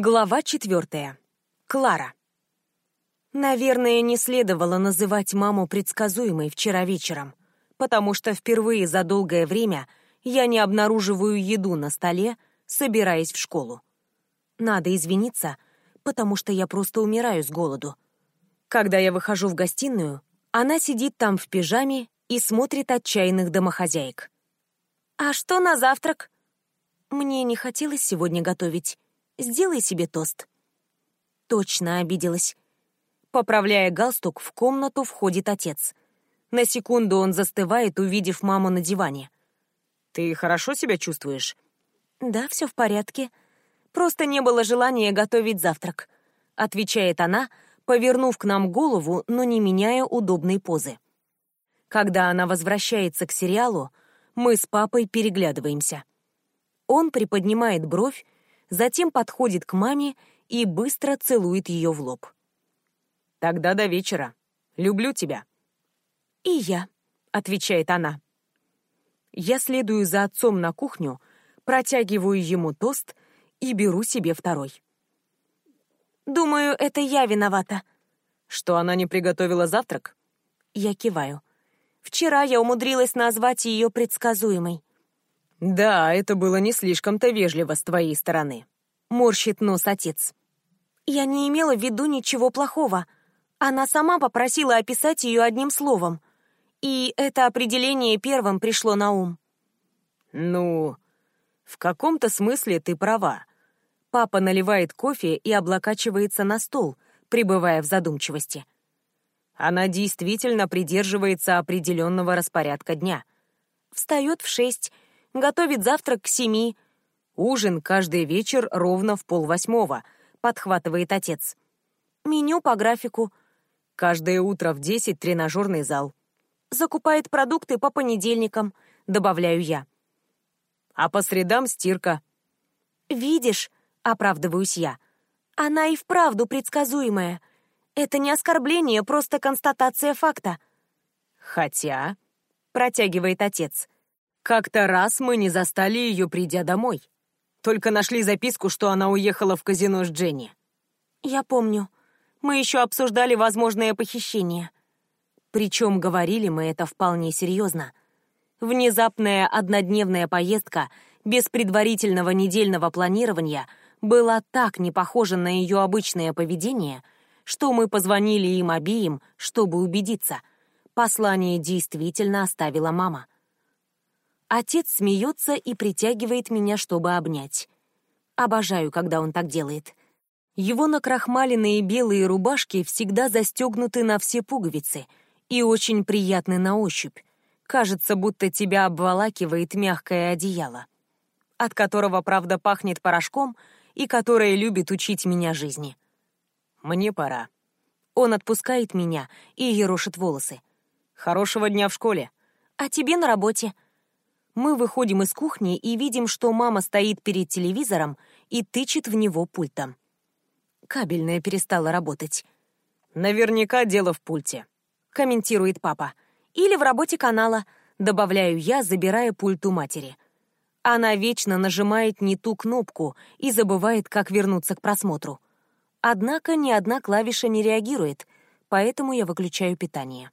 Глава четвертая. Клара. Наверное, не следовало называть маму предсказуемой вчера вечером, потому что впервые за долгое время я не обнаруживаю еду на столе, собираясь в школу. Надо извиниться, потому что я просто умираю с голоду. Когда я выхожу в гостиную, она сидит там в пижаме и смотрит отчаянных домохозяек. «А что на завтрак?» Мне не хотелось сегодня готовить. Сделай себе тост». Точно обиделась. Поправляя галстук, в комнату входит отец. На секунду он застывает, увидев маму на диване. «Ты хорошо себя чувствуешь?» «Да, все в порядке. Просто не было желания готовить завтрак», — отвечает она, повернув к нам голову, но не меняя удобной позы. Когда она возвращается к сериалу, мы с папой переглядываемся. Он приподнимает бровь, затем подходит к маме и быстро целует ее в лоб. «Тогда до вечера. Люблю тебя». «И я», — отвечает она. Я следую за отцом на кухню, протягиваю ему тост и беру себе второй. «Думаю, это я виновата». «Что она не приготовила завтрак?» Я киваю. Вчера я умудрилась назвать ее предсказуемой. «Да, это было не слишком-то вежливо с твоей стороны», — морщит нос отец. «Я не имела в виду ничего плохого. Она сама попросила описать ее одним словом. И это определение первым пришло на ум». «Ну, в каком-то смысле ты права». Папа наливает кофе и облокачивается на стол, пребывая в задумчивости. Она действительно придерживается определенного распорядка дня. Встает в шесть, готовит завтрак к семи. Ужин каждый вечер ровно в полвосьмого, подхватывает отец. Меню по графику. Каждое утро в десять тренажерный зал. Закупает продукты по понедельникам, добавляю я. А по средам стирка. Видишь, оправдываюсь я. Она и вправду предсказуемая. Это не оскорбление, просто констатация факта. Хотя, протягивает отец, как-то раз мы не застали ее, придя домой. Только нашли записку, что она уехала в казино с Дженни. Я помню. Мы еще обсуждали возможное похищение. Причем говорили мы это вполне серьезно. Внезапная однодневная поездка без предварительного недельного планирования была так не похожа на ее обычное поведение, что мы позвонили им обеим, чтобы убедиться. Послание действительно оставила мама. Отец смеется и притягивает меня, чтобы обнять. Обожаю, когда он так делает. Его накрахмаленные белые рубашки всегда застегнуты на все пуговицы и очень приятны на ощупь. Кажется, будто тебя обволакивает мягкое одеяло, от которого, правда, пахнет порошком и которое любит учить меня жизни. Мне пора. Он отпускает меня и ерошит волосы. Хорошего дня в школе. А тебе на работе. Мы выходим из кухни и видим, что мама стоит перед телевизором и тычет в него пультом. Кабельная перестала работать. «Наверняка дело в пульте», — комментирует папа. «Или в работе канала», — добавляю я, забирая пульт у матери. Она вечно нажимает не ту кнопку и забывает, как вернуться к просмотру. Однако ни одна клавиша не реагирует, поэтому я выключаю питание.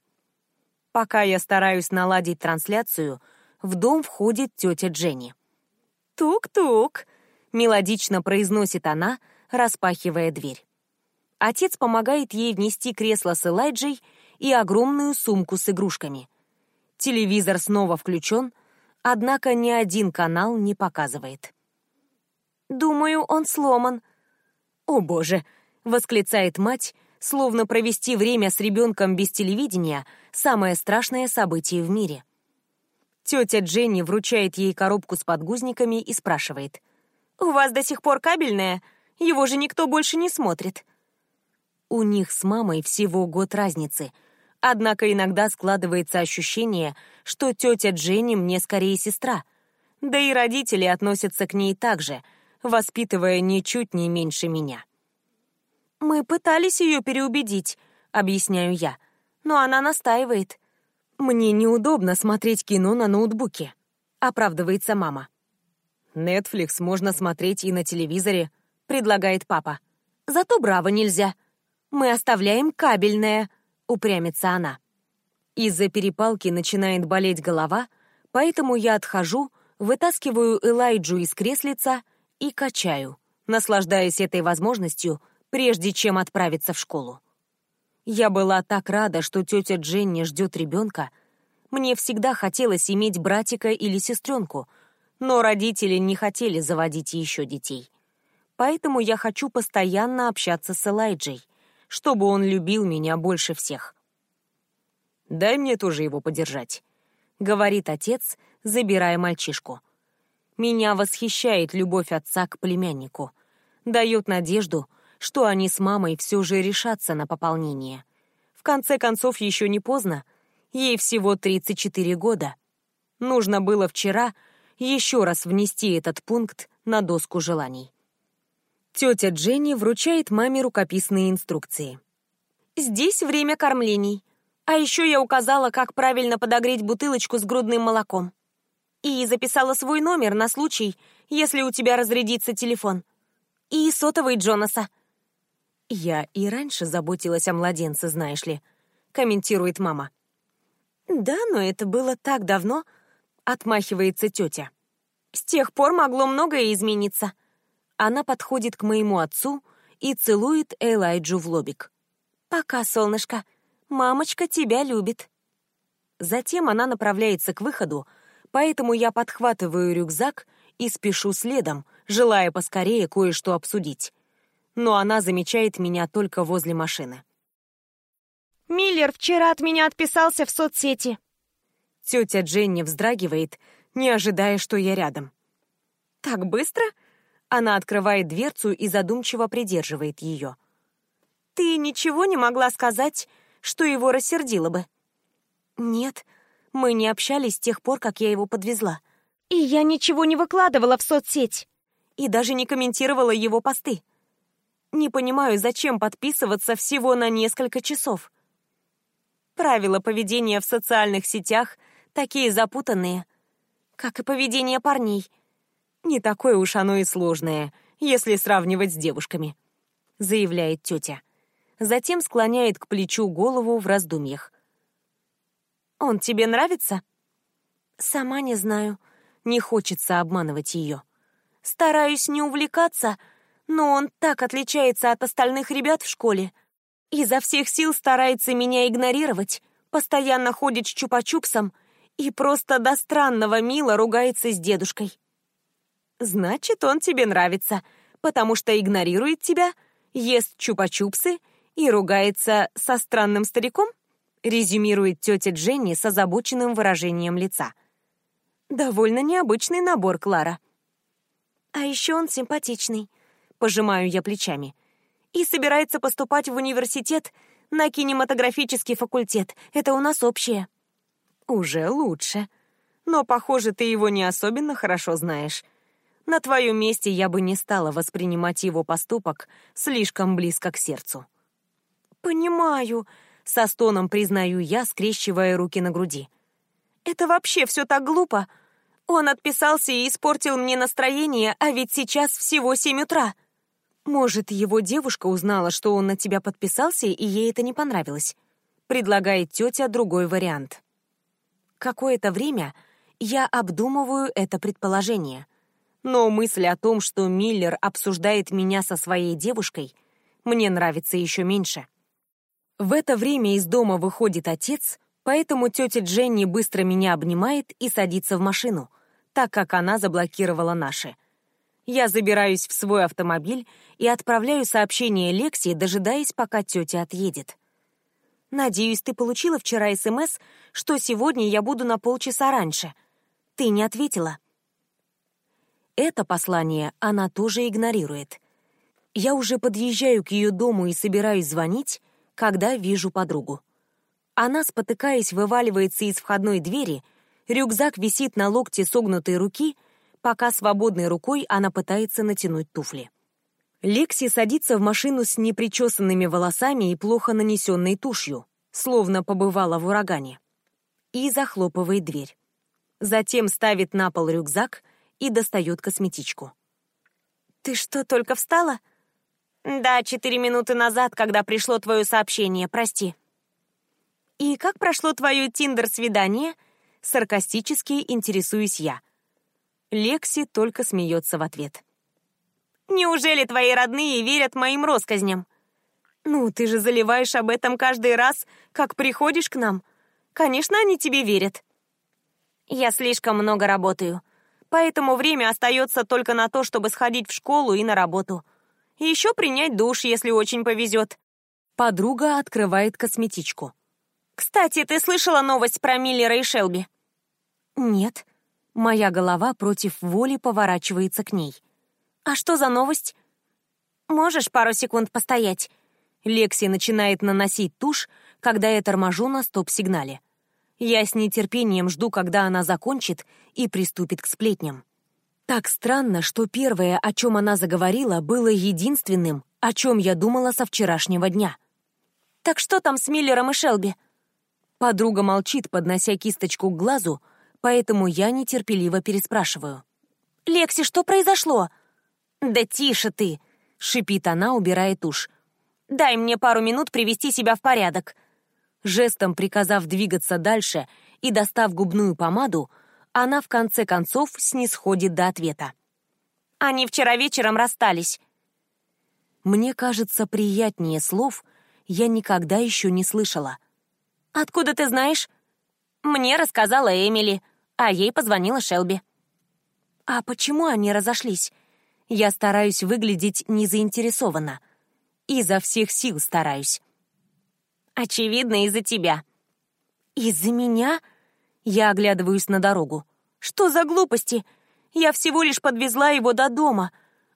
Пока я стараюсь наладить трансляцию — в дом входит тетя Дженни. «Тук-тук», — мелодично произносит она, распахивая дверь. Отец помогает ей внести кресло с Элайджей и огромную сумку с игрушками. Телевизор снова включен, однако ни один канал не показывает. «Думаю, он сломан». «О боже!» — восклицает мать, словно провести время с ребенком без телевидения — самое страшное событие в мире. Тетя Дженни вручает ей коробку с подгузниками и спрашивает. «У вас до сих пор кабельное? Его же никто больше не смотрит». У них с мамой всего год разницы. Однако иногда складывается ощущение, что тетя Дженни мне скорее сестра. Да и родители относятся к ней так же, воспитывая ничуть не меньше меня. «Мы пытались ее переубедить», — объясняю я, «но она настаивает». «Мне неудобно смотреть кино на ноутбуке», — оправдывается мама. Netflix можно смотреть и на телевизоре. — предлагает папа. «Зато браво нельзя. Мы оставляем кабельное», — упрямится она. Из-за перепалки начинает болеть голова, поэтому я отхожу, вытаскиваю Элайджу из креслица и качаю, наслаждаясь этой возможностью, прежде чем отправиться в школу. Я была так рада, что тетя Дженни ждет ребенка. Мне всегда хотелось иметь братика или сестренку, но родители не хотели заводить еще детей. Поэтому я хочу постоянно общаться с Элайджей, чтобы он любил меня больше всех. «Дай мне тоже его подержать», — говорит отец, забирая мальчишку. Меня восхищает любовь отца к племяннику. Дает надежду, что они с мамой все же решатся на пополнение. В конце концов, еще не поздно. Ей всего 34 года. Нужно было вчера еще раз внести этот пункт на доску желаний. Тетя Дженни вручает маме рукописные инструкции. «Здесь время кормлений. А еще я указала, как правильно подогреть бутылочку с грудным молоком. И записала свой номер на случай, если у тебя разрядится телефон. И сотовый Джонаса. «Я и раньше заботилась о младенце, знаешь ли», — комментирует мама. «Да, но это было так давно», — отмахивается тетя. «С тех пор могло многое измениться». Она подходит к моему отцу и целует Элайджу в лобик. «Пока, солнышко», Мамочка тебя любит». Затем она направляется к выходу, поэтому я подхватываю рюкзак и спешу следом, желая поскорее кое-что обсудить. Но она замечает меня только возле машины. «Миллер вчера от меня отписался в соцсети». Тетя Дженни вздрагивает, не ожидая, что я рядом. «Так быстро?» Она открывает дверцу и задумчиво придерживает ее. «Ты ничего не могла сказать что его рассердило бы. Нет, мы не общались с тех пор, как я его подвезла. И я ничего не выкладывала в соцсеть. И даже не комментировала его посты. Не понимаю, зачем подписываться всего на несколько часов. Правила поведения в социальных сетях такие запутанные, как и поведение парней. Не такое уж оно и сложное, если сравнивать с девушками, заявляет тетя затем склоняет к плечу голову в раздумьях. «Он тебе нравится?» «Сама не знаю. Не хочется обманывать ее. Стараюсь не увлекаться, но он так отличается от остальных ребят в школе. Изо всех сил старается меня игнорировать, постоянно ходит с чупа-чупсом и просто до странного мило ругается с дедушкой. Значит, он тебе нравится, потому что игнорирует тебя, ест чупа-чупсы и ругается со странным стариком? Резюмирует тетя Дженни с озабоченным выражением лица. Довольно необычный набор, Клара. А еще он симпатичный. Пожимаю я плечами. И собирается поступать в университет на кинематографический факультет. Это у нас общее. Уже лучше. Но, похоже, ты его не особенно хорошо знаешь. На твоем месте я бы не стала воспринимать его поступок слишком близко к сердцу. «Понимаю», — со стоном признаю я, скрещивая руки на груди. «Это вообще все так глупо. Он отписался и испортил мне настроение, а ведь сейчас всего семь утра». «Может, его девушка узнала, что он на тебя подписался, и ей это не понравилось?» Предлагает тетя другой вариант. Какое-то время я обдумываю это предположение. Но мысль о том, что Миллер обсуждает меня со своей девушкой, мне нравится еще меньше. В это время из дома выходит отец, поэтому тетя Дженни быстро меня обнимает и садится в машину, так как она заблокировала наши. Я забираюсь в свой автомобиль и отправляю сообщение Лекси, дожидаясь, пока тетя отъедет. «Надеюсь, ты получила вчера СМС, что сегодня я буду на полчаса раньше. Ты не ответила». Это послание она тоже игнорирует. Я уже подъезжаю к ее дому и собираюсь звонить, когда вижу подругу. Она, спотыкаясь, вываливается из входной двери, рюкзак висит на локте согнутой руки, пока свободной рукой она пытается натянуть туфли. Лекси садится в машину с непричесанными волосами и плохо нанесенной тушью, словно побывала в урагане, и захлопывает дверь. Затем ставит на пол рюкзак и достает косметичку. Ты что, только встала? Да, четыре минуты назад, когда пришло твое сообщение, прости. И как прошло твое тиндер-свидание? Саркастически интересуюсь я. Лекси только смеется в ответ. Неужели твои родные верят моим россказням? Ну, ты же заливаешь об этом каждый раз, как приходишь к нам. Конечно, они тебе верят. Я слишком много работаю, поэтому время остается только на то, чтобы сходить в школу и на работу. И еще принять душ, если очень повезет. Подруга открывает косметичку. Кстати, ты слышала новость про Миллера и Шелби? Нет. Моя голова против воли поворачивается к ней. «А что за новость?» «Можешь пару секунд постоять?» Лекси начинает наносить тушь, когда я торможу на стоп-сигнале. Я с нетерпением жду, когда она закончит и приступит к сплетням. Так странно, что первое, о чем она заговорила, было единственным, о чем я думала со вчерашнего дня. «Так что там с Миллером и Шелби?» Подруга молчит, поднося кисточку к глазу, поэтому я нетерпеливо переспрашиваю. «Лекси, что произошло?» «Да тише ты!» — шипит она, убирая тушь. «Дай мне пару минут привести себя в порядок». Жестом приказав двигаться дальше и достав губную помаду, она в конце концов снисходит до ответа. «Они вчера вечером расстались». Мне кажется, приятнее слов я никогда еще не слышала. «Откуда ты знаешь?» «Мне рассказала Эмили, а ей позвонила Шелби». «А почему они разошлись?» Я стараюсь выглядеть незаинтересованно. Изо всех сил стараюсь. Очевидно, из-за тебя. Из-за меня? Я оглядываюсь на дорогу. Что за глупости? Я всего лишь подвезла его до дома.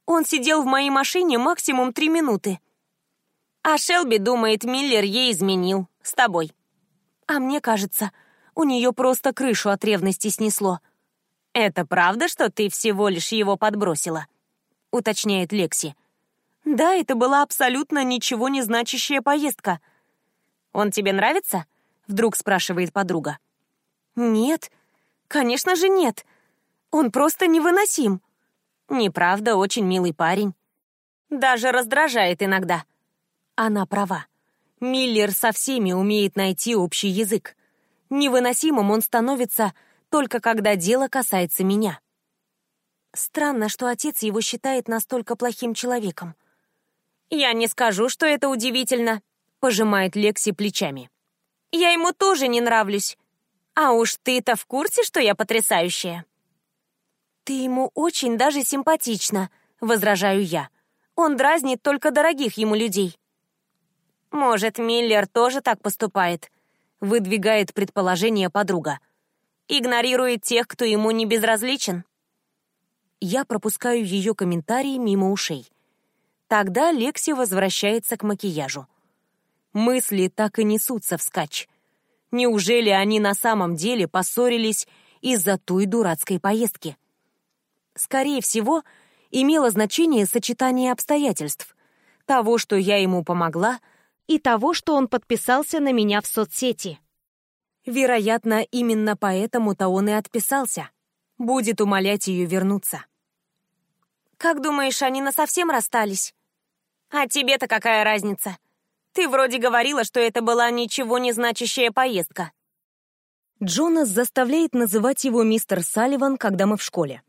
Он сидел в моей машине максимум три минуты. А Шелби думает, Миллер ей изменил. С тобой. А мне кажется, у нее просто крышу от ревности снесло. Это правда, что ты всего лишь его подбросила? — уточняет Лекси. «Да, это была абсолютно ничего не значащая поездка». «Он тебе нравится?» — вдруг спрашивает подруга. «Нет, конечно же нет. Он просто невыносим». «Неправда, очень милый парень. Даже раздражает иногда». Она права. Миллер со всеми умеет найти общий язык. Невыносимым он становится только когда дело касается меня. Странно, что отец его считает настолько плохим человеком. «Я не скажу, что это удивительно», — пожимает Лекси плечами. «Я ему тоже не нравлюсь. А уж ты-то в курсе, что я потрясающая?» «Ты ему очень даже симпатична», — возражаю я. «Он дразнит только дорогих ему людей». «Может, Миллер тоже так поступает?» — выдвигает предположение подруга. «Игнорирует тех, кто ему не безразличен?» я пропускаю ее комментарии мимо ушей. Тогда Лекси возвращается к макияжу. Мысли так и несутся вскачь. Неужели они на самом деле поссорились из-за той дурацкой поездки? Скорее всего, имело значение сочетание обстоятельств. Того, что я ему помогла, и того, что он подписался на меня в соцсети. Вероятно, именно поэтому-то он и отписался. Будет умолять ее вернуться. Как думаешь, они насовсем расстались? А тебе-то какая разница? Ты вроде говорила, что это была ничего не значащая поездка. Джонас заставляет называть его мистер Салливан, когда мы в школе.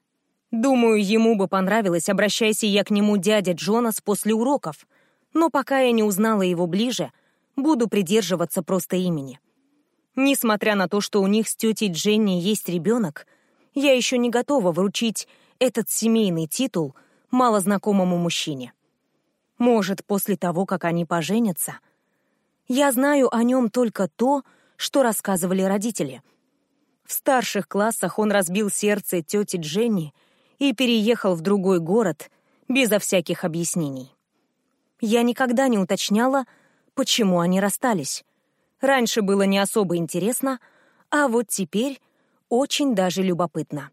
Думаю, ему бы понравилось, обращаясь я к нему дядя Джонас после уроков, но пока я не узнала его ближе, буду придерживаться просто имени. Несмотря на то, что у них с тетей Дженни есть ребенок, я еще не готова вручить этот семейный титул малознакомому мужчине. Может, после того, как они поженятся. Я знаю о нем только то, что рассказывали родители. В старших классах он разбил сердце тети Дженни и переехал в другой город безо всяких объяснений. Я никогда не уточняла, почему они расстались. Раньше было не особо интересно, а вот теперь очень даже любопытно.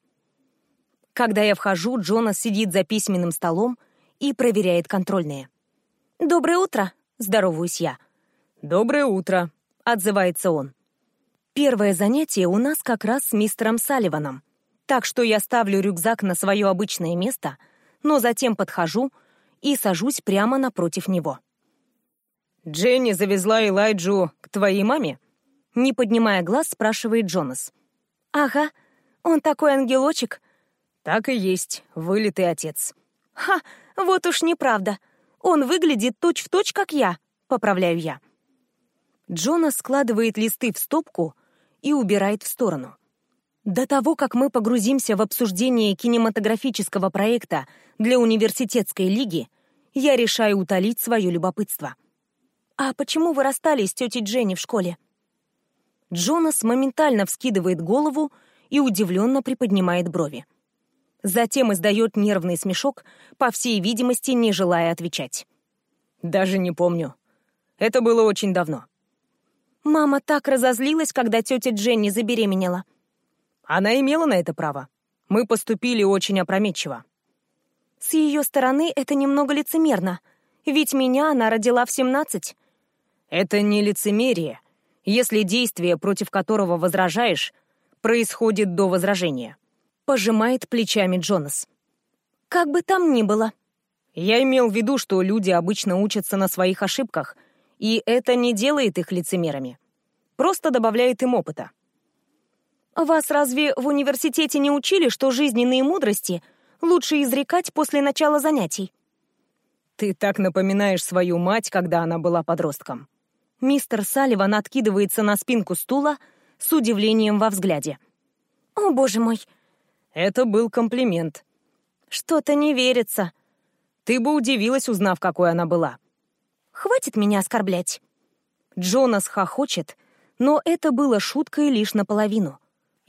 Когда я вхожу, Джонас сидит за письменным столом и проверяет контрольные. «Доброе утро!» — здороваюсь я. «Доброе утро!» — отзывается он. Первое занятие у нас как раз с мистером Салливаном, так что я ставлю рюкзак на свое обычное место, но затем подхожу и сажусь прямо напротив него. «Дженни завезла Элайджу к твоей маме?» Не поднимая глаз, спрашивает Джонас. «Ага, он такой ангелочек». «Так и есть, вылитый отец». «Ха, вот уж неправда. Он выглядит точь-в-точь, точь, как я», — поправляю я. Джонас складывает листы в стопку и убирает в сторону. До того, как мы погрузимся в обсуждение кинематографического проекта для университетской лиги, я решаю утолить свое любопытство. «А почему вы расстались с тетей Дженни в школе?» Джонас моментально вскидывает голову и удивленно приподнимает брови. Затем издает нервный смешок, по всей видимости, не желая отвечать. «Даже не помню. Это было очень давно». Мама так разозлилась, когда тетя Дженни забеременела. Она имела на это право. Мы поступили очень опрометчиво. С ее стороны это немного лицемерно, ведь меня она родила в 17. Это не лицемерие, если действие, против которого возражаешь, происходит до возражения. Пожимает плечами Джонас. Как бы там ни было. Я имел в виду, что люди обычно учатся на своих ошибках, и это не делает их лицемерами. Просто добавляет им опыта. Вас разве в университете не учили, что жизненные мудрости лучше изрекать после начала занятий? Ты так напоминаешь свою мать, когда она была подростком. Мистер Салливан откидывается на спинку стула с удивлением во взгляде. «О, боже мой!» Это был комплимент. «Что-то не верится». Ты бы удивилась, узнав, какой она была. «Хватит меня оскорблять». Джонас хохочет, но это было шуткой лишь наполовину.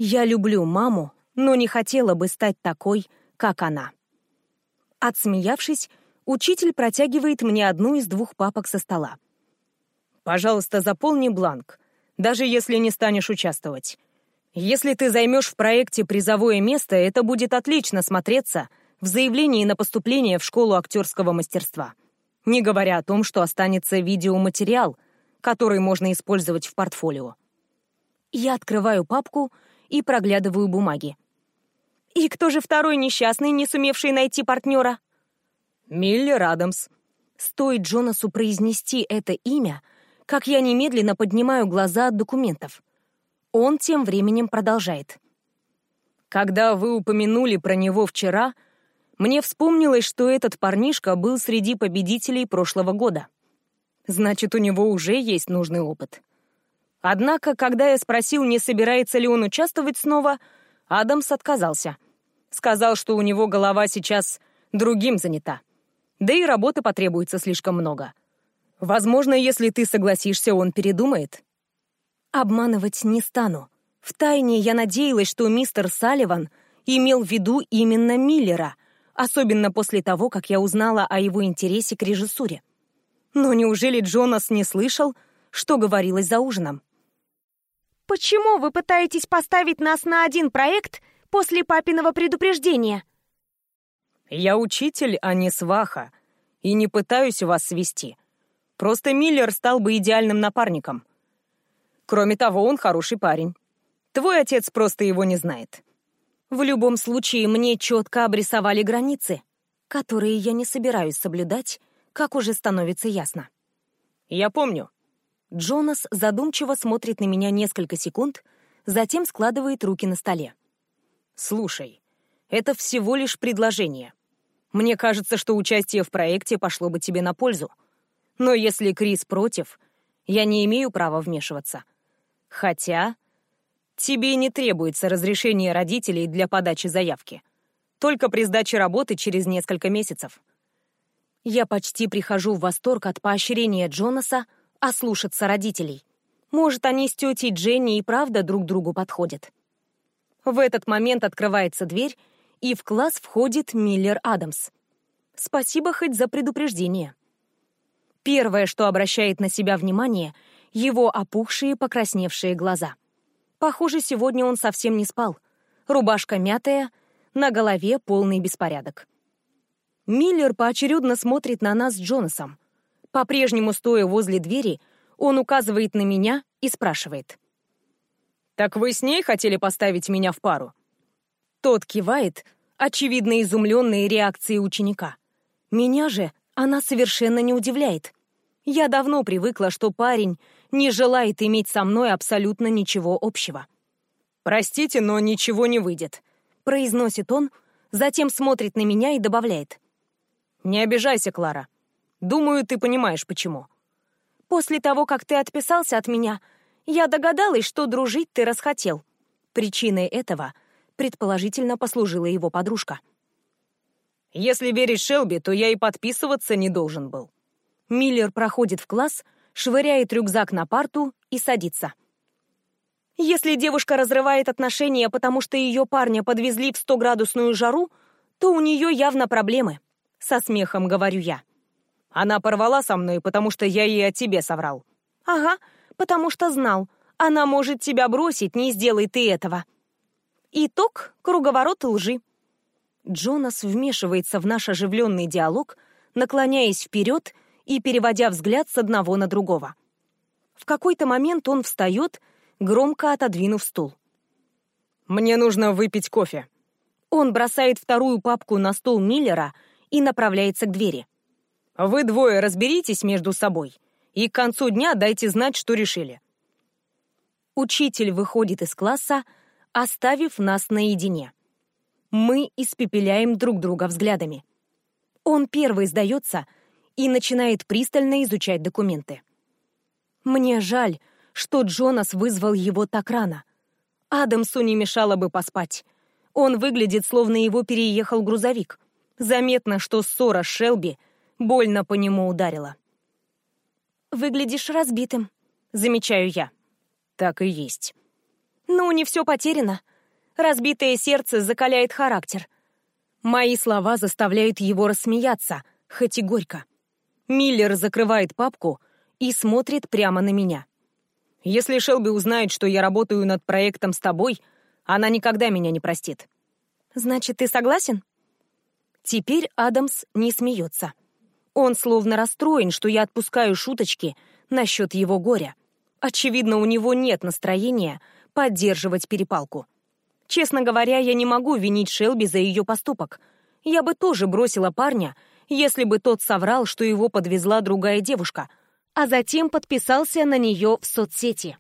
Я люблю маму, но не хотела бы стать такой, как она. Отсмеявшись, учитель протягивает мне одну из двух папок со стола. Пожалуйста, заполни бланк, даже если не станешь участвовать. Если ты займешь в проекте призовое место, это будет отлично смотреться в заявлении на поступление в школу актерского мастерства. Не говоря о том, что останется видеоматериал, который можно использовать в портфолио. Я открываю папку и проглядываю бумаги. И кто же второй несчастный, не сумевший найти партнера? Миллер Адамс. Стоит Джонасу произнести это имя, как я немедленно поднимаю глаза от документов. Он тем временем продолжает. «Когда вы упомянули про него вчера, мне вспомнилось, что этот парнишка был среди победителей прошлого года. Значит, у него уже есть нужный опыт». Однако, когда я спросил, не собирается ли он участвовать снова, Адамс отказался. Сказал, что у него голова сейчас другим занята. Да и работы потребуется слишком много. Возможно, если ты согласишься, он передумает. Обманывать не стану. Втайне я надеялась, что мистер Салливан имел в виду именно Миллера, особенно после того, как я узнала о его интересе к режиссуре. Но неужели Джонас не слышал, что говорилось за ужином? «Почему вы пытаетесь поставить нас на один проект после папиного предупреждения?» «Я учитель, а не сваха, и не пытаюсь вас свести. Просто Миллер стал бы идеальным напарником. Кроме того, он хороший парень. Твой отец просто его не знает. В любом случае, мне четко обрисовали границы, которые я не собираюсь соблюдать, как уже становится ясно. Я помню. Джонас задумчиво смотрит на меня несколько секунд, затем складывает руки на столе. Слушай, это всего лишь предложение. Мне кажется, что участие в проекте пошло бы тебе на пользу. Но если Крис против, я не имею права вмешиваться. Хотя тебе не требуется разрешение родителей для подачи заявки. Только при сдаче работы через несколько месяцев. Я почти прихожу в восторг от поощрения Джонаса ослушаться родителей. Может, они с тетей Дженни и правда друг другу подходят. В этот момент открывается дверь, и в класс входит Миллер Адамс. Спасибо хоть за предупреждение. Первое, что обращает на себя внимание, его опухшие, покрасневшие глаза. Похоже, сегодня он совсем не спал. Рубашка мятая, на голове полный беспорядок. Миллер поочередно смотрит на нас с Джонасом. По-прежнему стоя возле двери, он указывает на меня и спрашивает. «Так вы с ней хотели поставить меня в пару?» Тот кивает, очевидно изумленной реакцией ученика. Меня же она совершенно не удивляет. Я давно привыкла, что парень не желает иметь со мной абсолютно ничего общего. «Простите, но ничего не выйдет», — произносит он, затем смотрит на меня и добавляет. «Не обижайся, Клара. Думаю, ты понимаешь, почему». «После того, как ты отписался от меня, я догадалась, что дружить ты расхотел. Причиной этого, предположительно, послужила его подружка». «Если верить Шелби, то я и подписываться не должен был». Миллер проходит в класс, швыряет рюкзак на парту и садится. Если девушка разрывает отношения, потому что ее парня подвезли в 100-градусную жару, то у нее явно проблемы. Со смехом говорю я. Она порвала со мной, потому что я ей о тебе соврал. Ага, потому что знал. Она может тебя бросить, не сделай ты этого. Итог — круговорот лжи. Джонас вмешивается в наш оживленный диалог, наклоняясь вперед и переводя взгляд с одного на другого. В какой-то момент он встает громко отодвинув стул. «Мне нужно выпить кофе». Он бросает вторую папку на стол Миллера и направляется к двери. «Вы двое разберитесь между собой, и к концу дня дайте знать, что решили». Учитель выходит из класса, оставив нас наедине. Мы испепеляем друг друга взглядами. Он первый сдается и начинает пристально изучать документы. Мне жаль, что Джонас вызвал его так рано. Адамсу не мешало бы поспать. Он выглядит, словно его переехал грузовик. Заметно, что ссора с Шелби больно по нему ударила. «Выглядишь разбитым», — замечаю я. «Так и есть». «Ну, не все потеряно. Разбитое сердце закаляет характер». Мои слова заставляют его рассмеяться, хоть и горько. Миллер закрывает папку и смотрит прямо на меня. Если Шелби узнает, что я работаю над проектом с тобой, она никогда меня не простит. Значит, ты согласен? Теперь Адамс не смеется. Он словно расстроен, что я отпускаю шуточки насчет его горя. Очевидно, у него нет настроения поддерживать перепалку. Честно говоря, я не могу винить Шелби за ее поступок. Я бы тоже бросила парня, если бы тот соврал, что его подвезла другая девушка, а затем подписался на нее в соцсети.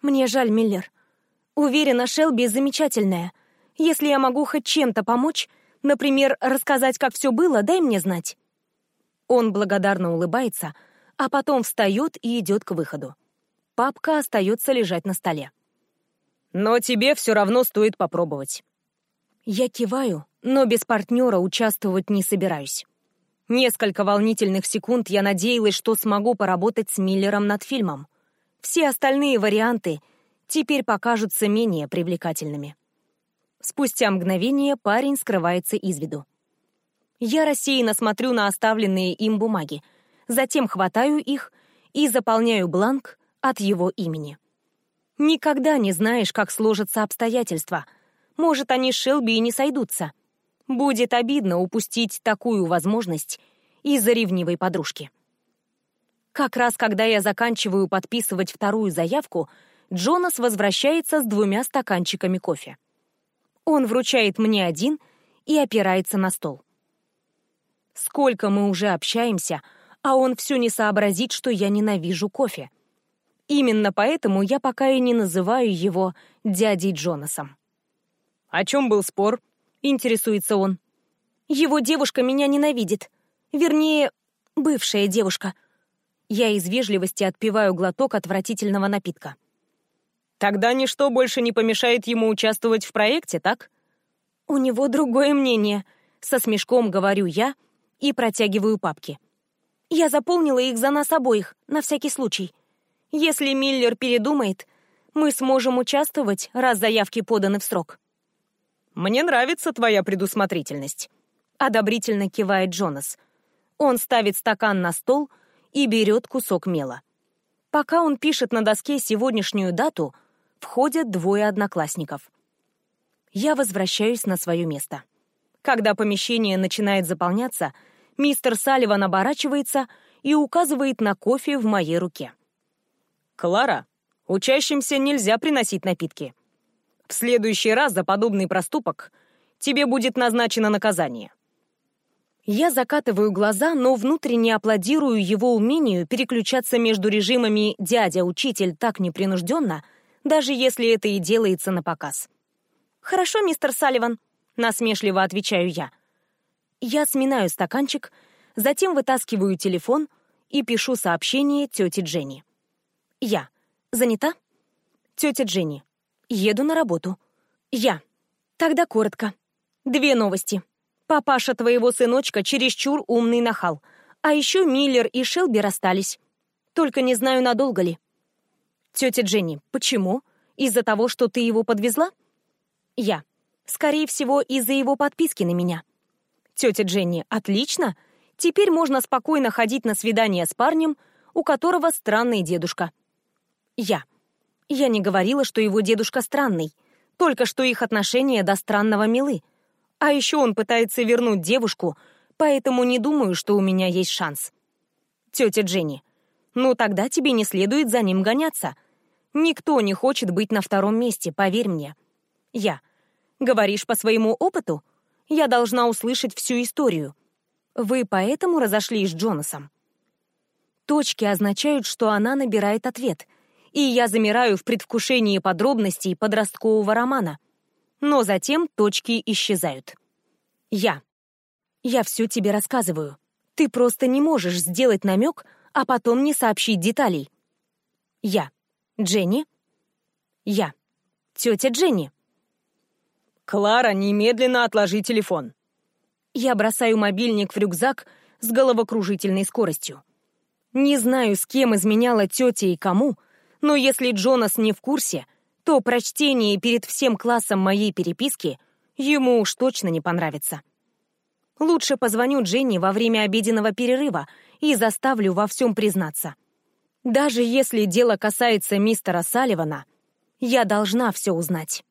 Мне жаль, Миллер. Уверена, Шелби замечательная. Если я могу хоть чем-то помочь, например, рассказать, как все было, дай мне знать. Он благодарно улыбается, а потом встает и идет к выходу. Папка остается лежать на столе. Но тебе все равно стоит попробовать. Я киваю, но без партнера участвовать не собираюсь. Несколько волнительных секунд я надеялась, что смогу поработать с Миллером над фильмом. Все остальные варианты теперь покажутся менее привлекательными. Спустя мгновение парень скрывается из виду. Я рассеянно смотрю на оставленные им бумаги, затем хватаю их и заполняю бланк от его имени. Никогда не знаешь, как сложатся обстоятельства. Может, они с Шелби и не сойдутся. Будет обидно упустить такую возможность из-за ревнивой подружки. Как раз когда я заканчиваю подписывать вторую заявку, Джонас возвращается с двумя стаканчиками кофе. Он вручает мне один и опирается на стол. Сколько мы уже общаемся, а он все не сообразит, что я ненавижу кофе. Именно поэтому я пока и не называю его дядей Джонасом. «О чем был спор?» — интересуется он. «Его девушка меня ненавидит. Вернее, бывшая девушка». Я из вежливости отпиваю глоток отвратительного напитка. «Тогда ничто больше не помешает ему участвовать в проекте, так?» «У него другое мнение», — со смешком говорю я и протягиваю папки. Я заполнила их за нас обоих, на всякий случай. Если Миллер передумает, мы сможем участвовать, раз заявки поданы в срок. «Мне нравится твоя предусмотрительность», — одобрительно кивает Джонас. Он ставит стакан на стол и берет кусок мела. Пока он пишет на доске сегодняшнюю дату, входят двое одноклассников. Я возвращаюсь на свое место. Когда помещение начинает заполняться, мистер Салливан оборачивается и указывает на кофе в моей руке. «Клара, учащимся нельзя приносить напитки. В следующий раз за подобный проступок тебе будет назначено наказание. Я закатываю глаза, но внутренне аплодирую его умению переключаться между режимами «дядя-учитель» так непринужденно, даже если это и делается на показ. «Хорошо, мистер Салливан», — насмешливо отвечаю я. Я сминаю стаканчик, затем вытаскиваю телефон и пишу сообщение тете Дженни. Я. Занята? Тетя Дженни. Еду на работу. Я. Тогда коротко. Две новости. Папаша твоего сыночка чересчур умный нахал. А еще Миллер и Шелби расстались. Только не знаю, надолго ли. Тетя Дженни, почему? Из-за того, что ты его подвезла? Я. Скорее всего, из-за его подписки на меня. Тетя Дженни, отлично. Теперь можно спокойно ходить на свидание с парнем, у которого странный дедушка. Я. Я не говорила, что его дедушка странный, только что их отношения до странного милы. А еще он пытается вернуть девушку, поэтому не думаю, что у меня есть шанс. Тетя Дженни, ну тогда тебе не следует за ним гоняться. Никто не хочет быть на втором месте, поверь мне. Я. Говоришь по своему опыту? Я должна услышать всю историю. Вы поэтому разошлись с Джонасом? Точки означают, что она набирает ответ, и я замираю в предвкушении подробностей подросткового романа — но затем точки исчезают. Я. Я все тебе рассказываю. Ты просто не можешь сделать намек, а потом не сообщить деталей. Я. Дженни? Я. Тетя Дженни. Клара, немедленно отложи телефон. Я бросаю мобильник в рюкзак с головокружительной скоростью. Не знаю, с кем изменяла тетя и кому, но если Джонас не в курсе — то прочтение перед всем классом моей переписки ему уж точно не понравится. Лучше позвоню Дженни во время обеденного перерыва и заставлю во всем признаться. Даже если дело касается мистера Салливана, я должна все узнать.